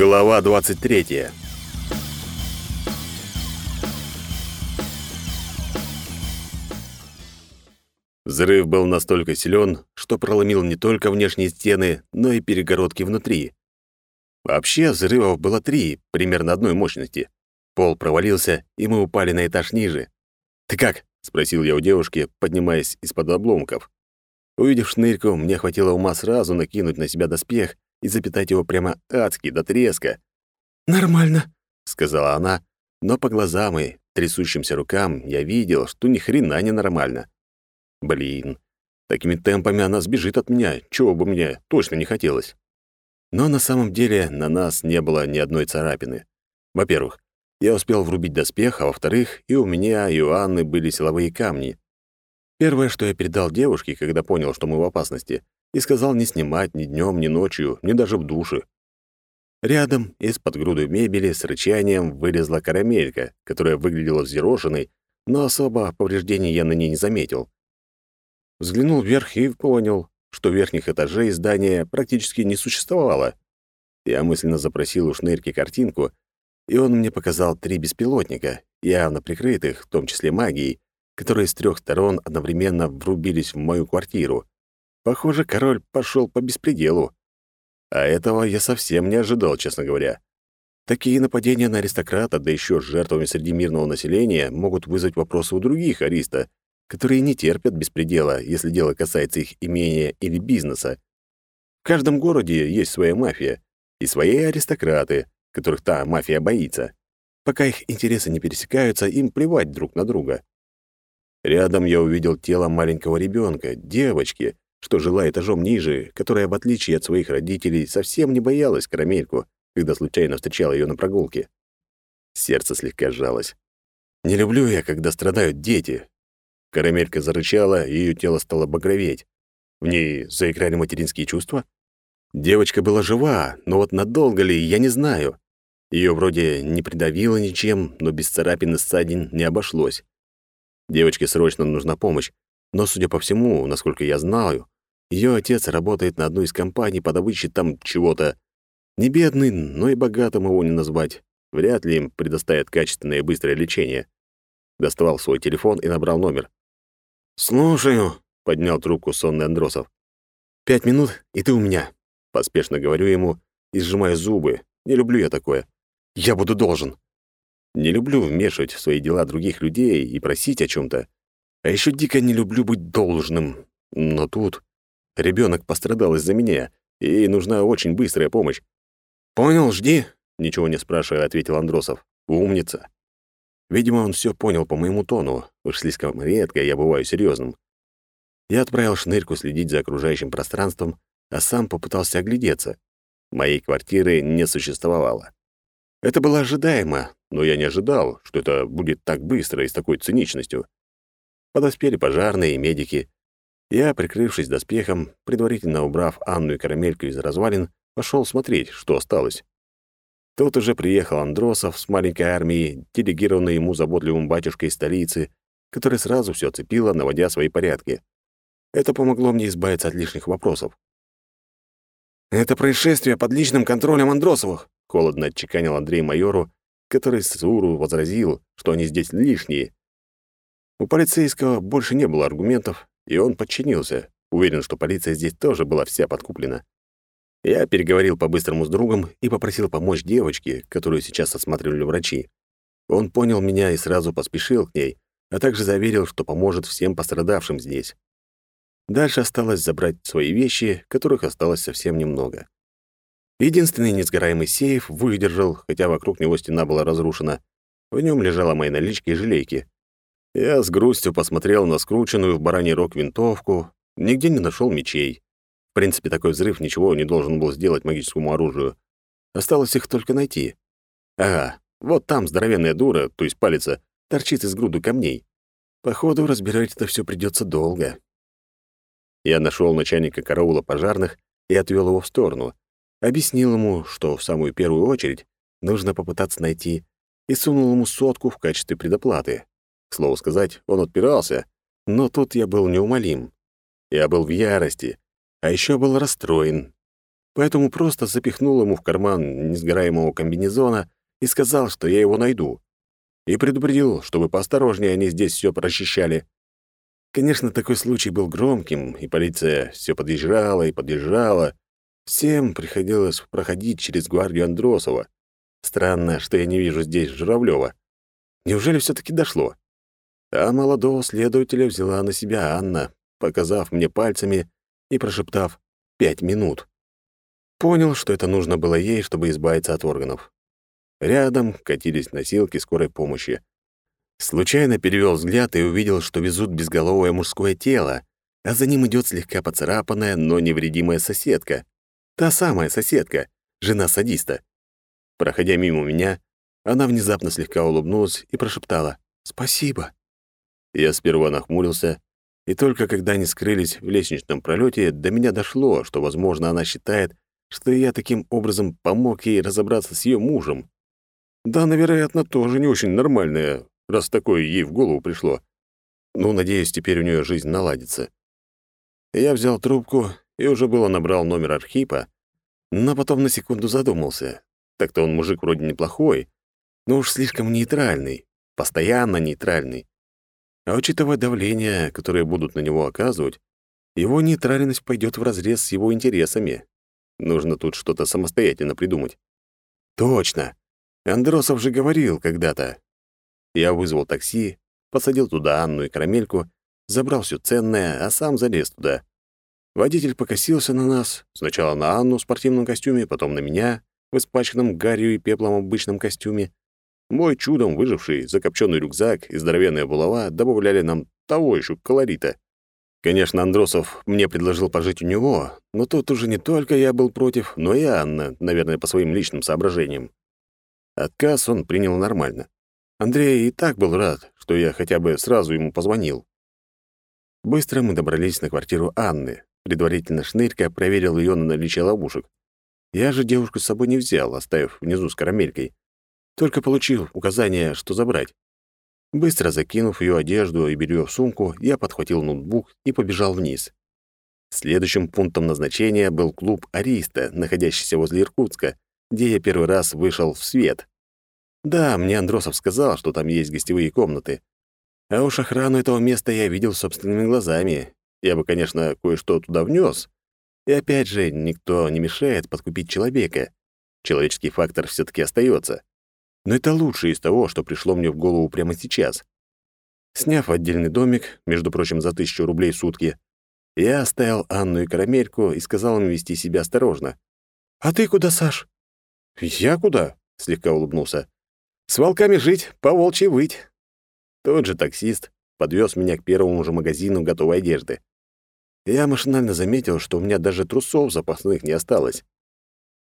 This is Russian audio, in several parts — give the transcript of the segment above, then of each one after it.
Глава 23. Взрыв был настолько силен, что проломил не только внешние стены, но и перегородки внутри. Вообще взрывов было три, примерно одной мощности. Пол провалился, и мы упали на этаж ниже. «Ты как?» — спросил я у девушки, поднимаясь из-под обломков. Увидев шнырьку, мне хватило ума сразу накинуть на себя доспех и запитать его прямо адски, до треска. «Нормально», — сказала она, но по глазам и трясущимся рукам я видел, что ни хрена не нормально. Блин, такими темпами она сбежит от меня, чего бы мне точно не хотелось. Но на самом деле на нас не было ни одной царапины. Во-первых, я успел врубить доспех, а во-вторых, и у меня, и у Анны были силовые камни. Первое, что я передал девушке, когда понял, что мы в опасности, и сказал не снимать ни днем, ни ночью, ни даже в душе. Рядом из-под груды мебели с рычанием вылезла карамелька, которая выглядела взъерошенной, но особо повреждений я на ней не заметил. Взглянул вверх и понял, что верхних этажей здания практически не существовало. Я мысленно запросил у Шнырки картинку, и он мне показал три беспилотника, явно прикрытых, в том числе магией, которые с трех сторон одновременно врубились в мою квартиру. Похоже, король пошел по беспределу. А этого я совсем не ожидал, честно говоря. Такие нападения на аристократа, да еще с жертвами среди мирного населения, могут вызвать вопросы у других ариста, которые не терпят беспредела, если дело касается их имения или бизнеса. В каждом городе есть своя мафия и свои аристократы, которых та мафия боится. Пока их интересы не пересекаются, им плевать друг на друга. Рядом я увидел тело маленького ребенка, девочки, что жила этажом ниже, которая, в отличие от своих родителей, совсем не боялась карамельку, когда случайно встречала ее на прогулке. Сердце слегка сжалось. Не люблю я, когда страдают дети. Карамелька зарычала, и ее тело стало багроветь. В ней заиграли материнские чувства? Девочка была жива, но вот надолго ли, я не знаю. Ее вроде не придавило ничем, но без царапин и ссадин не обошлось. Девочке срочно нужна помощь, но, судя по всему, насколько я знаю, ее отец работает на одной из компаний по добыче там чего-то. Не бедный, но и богатым его не назвать. Вряд ли им предоставят качественное и быстрое лечение. Доставал свой телефон и набрал номер. «Слушаю», — поднял трубку сонный Андросов. «Пять минут, и ты у меня», — поспешно говорю ему и сжимаю зубы. Не люблю я такое. «Я буду должен». Не люблю вмешивать в свои дела других людей и просить о чем то А еще дико не люблю быть должным. Но тут Ребенок пострадал из-за меня, и ей нужна очень быстрая помощь. «Понял, жди», — ничего не спрашивая, ответил Андросов. «Умница». Видимо, он все понял по моему тону. Уж слишком редко я бываю серьезным. Я отправил шнырьку следить за окружающим пространством, а сам попытался оглядеться. Моей квартиры не существовало. Это было ожидаемо, но я не ожидал, что это будет так быстро и с такой циничностью. Подоспели пожарные и медики, я, прикрывшись доспехом, предварительно убрав Анну и Карамельку из развалин, пошел смотреть, что осталось. Тут уже приехал Андросов с маленькой армией, делегированной ему заботливым батюшкой столицы, который сразу все оцепило, наводя свои порядки. Это помогло мне избавиться от лишних вопросов. «Это происшествие под личным контролем Андросовых», — холодно отчеканил Андрей майору, который с Уру возразил, что они здесь лишние. У полицейского больше не было аргументов, и он подчинился. Уверен, что полиция здесь тоже была вся подкуплена. Я переговорил по-быстрому с другом и попросил помочь девочке, которую сейчас осматривали врачи. Он понял меня и сразу поспешил к ней, а также заверил, что поможет всем пострадавшим здесь. Дальше осталось забрать свои вещи, которых осталось совсем немного. Единственный несгораемый сейф выдержал, хотя вокруг него стена была разрушена. В нем лежала моя наличка и желейки. Я с грустью посмотрел на скрученную в бараний рог винтовку, нигде не нашел мечей. В принципе, такой взрыв ничего не должен был сделать магическому оружию. Осталось их только найти. Ага, вот там здоровенная дура, то есть палица, торчит из груды камней. Походу, разбирать это все придется долго. Я нашел начальника караула пожарных и отвел его в сторону. Объяснил ему, что в самую первую очередь нужно попытаться найти, и сунул ему сотку в качестве предоплаты. К слову сказать, он отпирался, но тут я был неумолим. Я был в ярости, а еще был расстроен. поэтому просто запихнул ему в карман несгораемого комбинезона и сказал, что я его найду. И предупредил, чтобы поосторожнее они здесь все прочищали. Конечно, такой случай был громким, и полиция все подъезжала и подъезжала. Всем приходилось проходить через гвардию Андросова. Странно, что я не вижу здесь Журавлёва. Неужели все таки дошло? А молодого следователя взяла на себя Анна, показав мне пальцами и прошептав «пять минут». Понял, что это нужно было ей, чтобы избавиться от органов. Рядом катились носилки скорой помощи. Случайно перевел взгляд и увидел, что везут безголовое мужское тело, а за ним идет слегка поцарапанная, но невредимая соседка. Та самая соседка, жена садиста. Проходя мимо меня, она внезапно слегка улыбнулась и прошептала «Спасибо». Я сперва нахмурился, и только когда они скрылись в лестничном пролете, до меня дошло, что, возможно, она считает, что я таким образом помог ей разобраться с ее мужем. Да, она, тоже не очень нормальная, раз такое ей в голову пришло. Ну, надеюсь, теперь у нее жизнь наладится. Я взял трубку и уже было набрал номер Архипа, но потом на секунду задумался. Так-то он мужик вроде неплохой, но уж слишком нейтральный, постоянно нейтральный. А учитывая давление, которое будут на него оказывать, его нейтральность пойдет вразрез с его интересами. Нужно тут что-то самостоятельно придумать. Точно! Андросов же говорил когда-то, я вызвал такси, посадил туда Анну и Карамельку, забрал все ценное, а сам залез туда. Водитель покосился на нас, сначала на Анну в спортивном костюме, потом на меня в испачканном гарью и пеплом обычном костюме. Мой чудом выживший закопченный рюкзак и здоровенная булава добавляли нам того еще колорита. Конечно, Андросов мне предложил пожить у него, но тут уже не только я был против, но и Анна, наверное, по своим личным соображениям. Отказ он принял нормально. Андрей и так был рад, что я хотя бы сразу ему позвонил. Быстро мы добрались на квартиру Анны. Предварительно Шнырька проверил ее на наличие ловушек. Я же девушку с собой не взял, оставив внизу с карамелькой. Только получил указание, что забрать. Быстро закинув ее одежду и белье в сумку, я подхватил ноутбук и побежал вниз. Следующим пунктом назначения был клуб «Ариста», находящийся возле Иркутска, где я первый раз вышел в свет. Да, мне Андросов сказал, что там есть гостевые комнаты. А уж охрану этого места я видел собственными глазами. Я бы, конечно, кое-что туда внес. И опять же, никто не мешает подкупить человека. Человеческий фактор все таки остается. Но это лучшее из того, что пришло мне в голову прямо сейчас. Сняв отдельный домик, между прочим, за тысячу рублей в сутки, я оставил Анну и Карамельку и сказал им вести себя осторожно. «А ты куда, Саш?» «Я куда?» — слегка улыбнулся. С волками жить, по волчьи выть. Тот же таксист подвез меня к первому же магазину готовой одежды. Я машинально заметил, что у меня даже трусов запасных не осталось.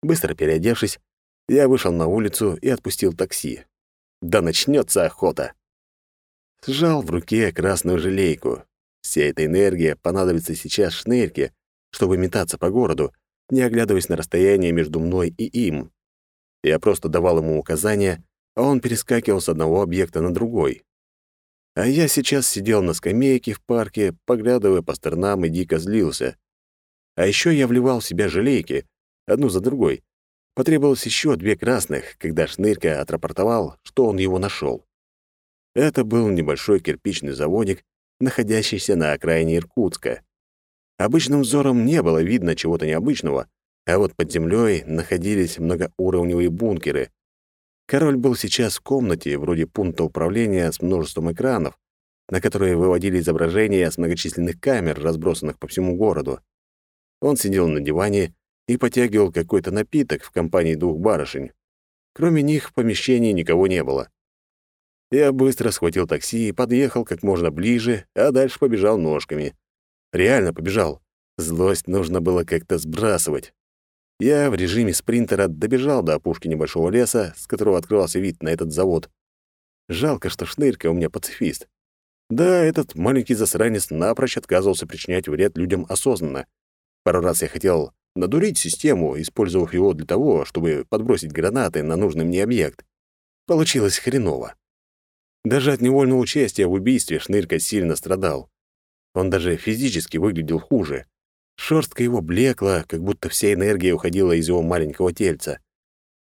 Быстро переодевшись, я вышел на улицу и отпустил такси. Да начнется охота. Сжал в руке красную желейку. Вся эта энергия понадобится сейчас шнырьке, чтобы метаться по городу, не оглядываясь на расстояние между мной и им. Я просто давал ему указания, а он перескакивал с одного объекта на другой. А я сейчас сидел на скамейке в парке, поглядывая по сторонам и дико злился. А еще я вливал в себя желейки, одну за другой. Потребовалось еще две красных, когда Шнырька отрапортовал, что он его нашел. Это был небольшой кирпичный заводик, находящийся на окраине Иркутска. Обычным взором не было видно чего-то необычного, а вот под землей находились многоуровневые бункеры, Король был сейчас в комнате, вроде пункта управления с множеством экранов, на которые выводили изображения с многочисленных камер, разбросанных по всему городу. Он сидел на диване и потягивал какой-то напиток в компании двух барышень. Кроме них в помещении никого не было. Я быстро схватил такси и подъехал как можно ближе, а дальше побежал ножками. Реально побежал. Злость нужно было как-то сбрасывать. Я в режиме спринтера добежал до опушки небольшого леса, с которого открывался вид на этот завод. Жалко, что Шнырька у меня пацифист. Да, этот маленький засранец напрочь отказывался причинять вред людям осознанно. Пару раз я хотел надурить систему, использовав его для того, чтобы подбросить гранаты на нужный мне объект. Получилось хреново. Даже от невольного участия в убийстве Шнырька сильно страдал. Он даже физически выглядел хуже. Шерстка его блекла, как будто вся энергия уходила из его маленького тельца.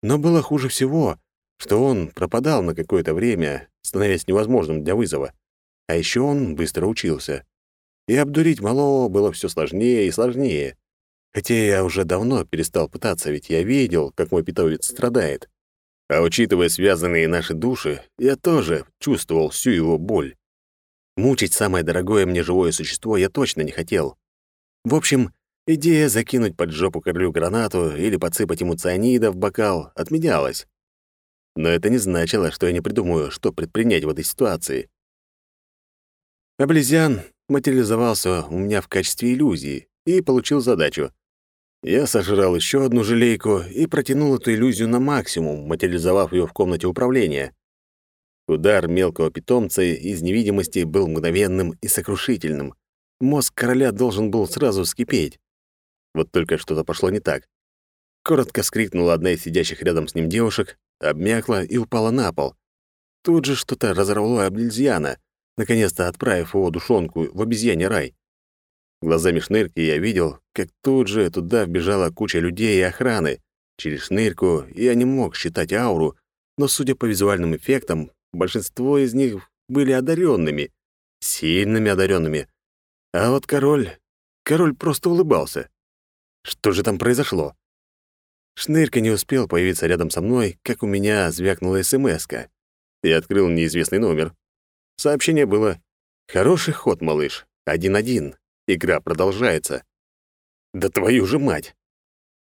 Но было хуже всего, что он пропадал на какое-то время, становясь невозможным для вызова. А еще он быстро учился. И обдурить малого было все сложнее и сложнее. Хотя я уже давно перестал пытаться, ведь я видел, как мой питомец страдает. А учитывая связанные наши души, я тоже чувствовал всю его боль. Мучить самое дорогое мне живое существо я точно не хотел. В общем, идея закинуть под жопу королю гранату или подсыпать ему цианида в бокал отменялась. Но это не значило, что я не придумаю, что предпринять в этой ситуации. Облезян материализовался у меня в качестве иллюзии и получил задачу. Я сожрал еще одну желейку и протянул эту иллюзию на максимум, материализовав ее в комнате управления. Удар мелкого питомца из невидимости был мгновенным и сокрушительным. Мозг короля должен был сразу вскипеть. Вот только что-то пошло не так. Коротко скрикнула одна из сидящих рядом с ним девушек, обмякла и упала на пол. Тут же что-то разорвало обезьяна, наконец-то отправив его душонку в обезьяне рай. Глазами шнырки я видел, как тут же туда вбежала куча людей и охраны. Через шнырку я не мог считать ауру, но, судя по визуальным эффектам, большинство из них были одаренными, сильными одаренными, а вот король... Король просто улыбался. Что же там произошло? Шнырка не успел появиться рядом со мной, как у меня звякнула СМСка. Я открыл неизвестный номер. Сообщение было «Хороший ход, малыш. Один-один. Игра продолжается». «Да твою же мать!»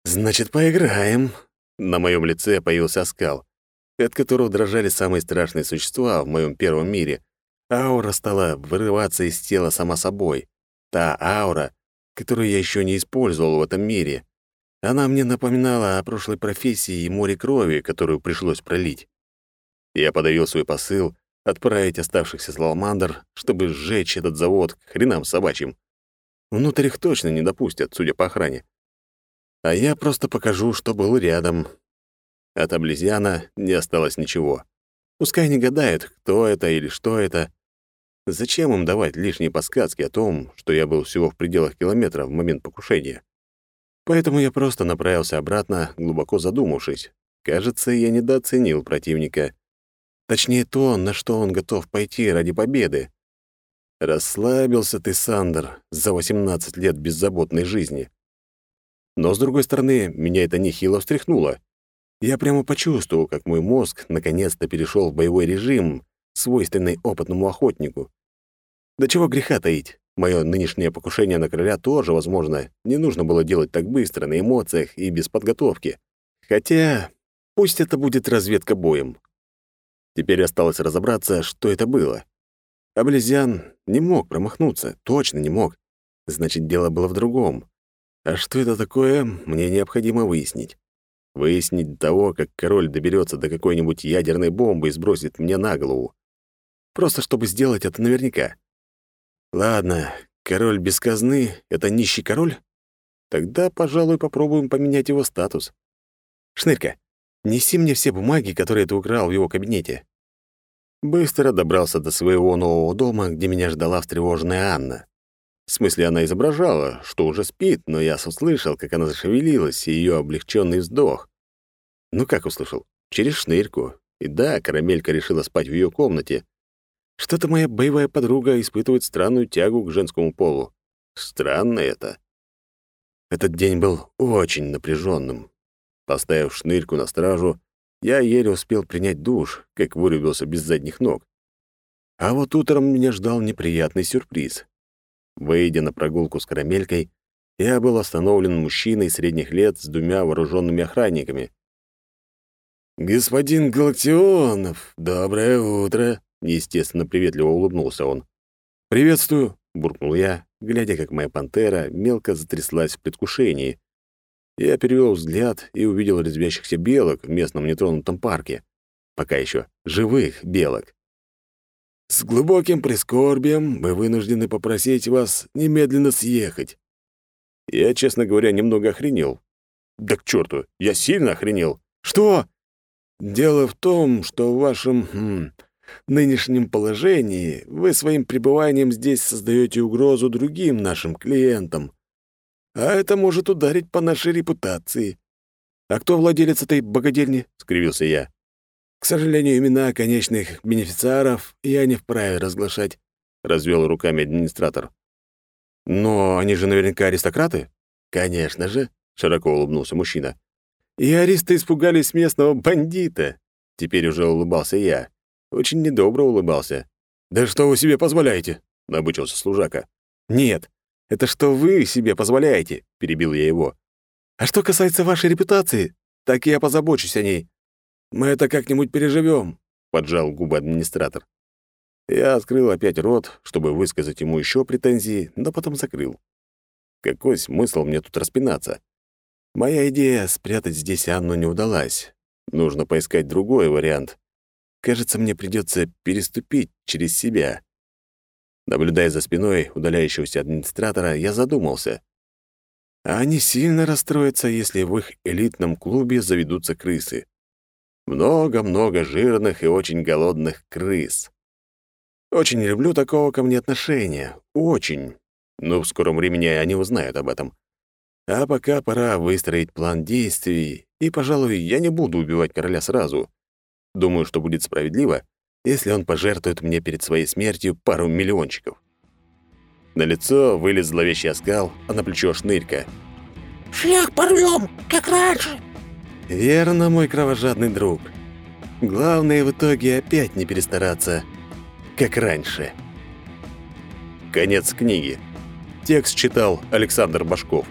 «Значит, поиграем». На моем лице появился оскал, от которого дрожали самые страшные существа в моем первом мире, Аура стала вырываться из тела сама собой. Та аура, которую я еще не использовал в этом мире. Она мне напоминала о прошлой профессии и море крови, которую пришлось пролить. Я подавил свой посыл отправить оставшихся саламандр, чтобы сжечь этот завод к хренам собачьим. Внутрь их точно не допустят, судя по охране. А я просто покажу, что был рядом. От облезьяна не осталось ничего. Пускай не гадают, кто это или что это. Зачем им давать лишние подсказки о том, что я был всего в пределах километра в момент покушения? Поэтому я просто направился обратно, глубоко задумавшись. Кажется, я недооценил противника. Точнее, то, на что он готов пойти ради победы. Расслабился ты, Сандер, за 18 лет беззаботной жизни. Но, с другой стороны, меня это нехило встряхнуло. Я прямо почувствовал, как мой мозг наконец-то перешел в боевой режим, свойственный опытному охотнику. Да чего греха таить, мое нынешнее покушение на короля тоже, возможно, не нужно было делать так быстро, на эмоциях и без подготовки. Хотя, пусть это будет разведка боем. Теперь осталось разобраться, что это было. Облезьян не мог промахнуться, точно не мог. Значит, дело было в другом. А что это такое, мне необходимо выяснить. Выяснить до того, как король доберется до какой-нибудь ядерной бомбы и сбросит мне на голову. Просто чтобы сделать это наверняка. Ладно, король без казны — это нищий король? Тогда, пожалуй, попробуем поменять его статус. Шнырька, неси мне все бумаги, которые ты украл в его кабинете. Быстро добрался до своего нового дома, где меня ждала встревоженная Анна. В смысле, она изображала, что уже спит, но я услышал, как она зашевелилась, и ее облегченный вздох. Ну как услышал? Через шнырьку. И да, карамелька решила спать в ее комнате. Что-то моя боевая подруга испытывает странную тягу к женскому полу. Странно это. Этот день был очень напряженным. Поставив шнырьку на стражу, я еле успел принять душ, как вырубился без задних ног. А вот утром меня ждал неприятный сюрприз. Выйдя на прогулку с карамелькой, я был остановлен мужчиной средних лет с двумя вооруженными охранниками. «Господин Галактионов, доброе утро!» Неестественно приветливо улыбнулся он. «Приветствую!» — буркнул я, глядя, как моя пантера мелко затряслась в предвкушении. Я перевел взгляд и увидел резвящихся белок в местном нетронутом парке. Пока еще живых белок. «С глубоким прискорбием мы вынуждены попросить вас немедленно съехать». Я, честно говоря, немного охренел. «Да к черту, я сильно охренел!» «Что?» «Дело в том, что в вашем... Хм, нынешнем положении вы своим пребыванием здесь создаете угрозу другим нашим клиентам. А это может ударить по нашей репутации. А кто владелец этой богадельни? скривился я. К сожалению, имена конечных бенефициаров я не вправе разглашать, развел руками администратор. Но они же наверняка аристократы? Конечно же, широко улыбнулся мужчина. И аристы испугались местного бандита. Теперь уже улыбался я. Очень недобро улыбался. «Да что вы себе позволяете?» — набычился служака. «Нет, это что вы себе позволяете?» — перебил я его. «А что касается вашей репутации, так я позабочусь о ней. Мы это как-нибудь переживем», — поджал губы администратор. Я открыл опять рот, чтобы высказать ему еще претензии, но потом закрыл. Какой смысл мне тут распинаться? Моя идея спрятать здесь Анну не удалась. Нужно поискать другой вариант. Кажется, мне придется переступить через себя. Наблюдая за спиной удаляющегося администратора, я задумался. А они сильно расстроятся, если в их элитном клубе заведутся крысы. Много-много жирных и очень голодных крыс. Очень люблю такого ко мне отношения. Очень. Но в скором времени они узнают об этом. А пока пора выстроить план действий, и, пожалуй, я не буду убивать короля сразу. Думаю, что будет справедливо, если он пожертвует мне перед своей смертью пару миллиончиков. На лицо вылез зловещий оскал, а на плечо шнырька. «Всех порвем, как раньше!» «Верно, мой кровожадный друг. Главное в итоге опять не перестараться, как раньше». Конец книги. Текст читал Александр Башков.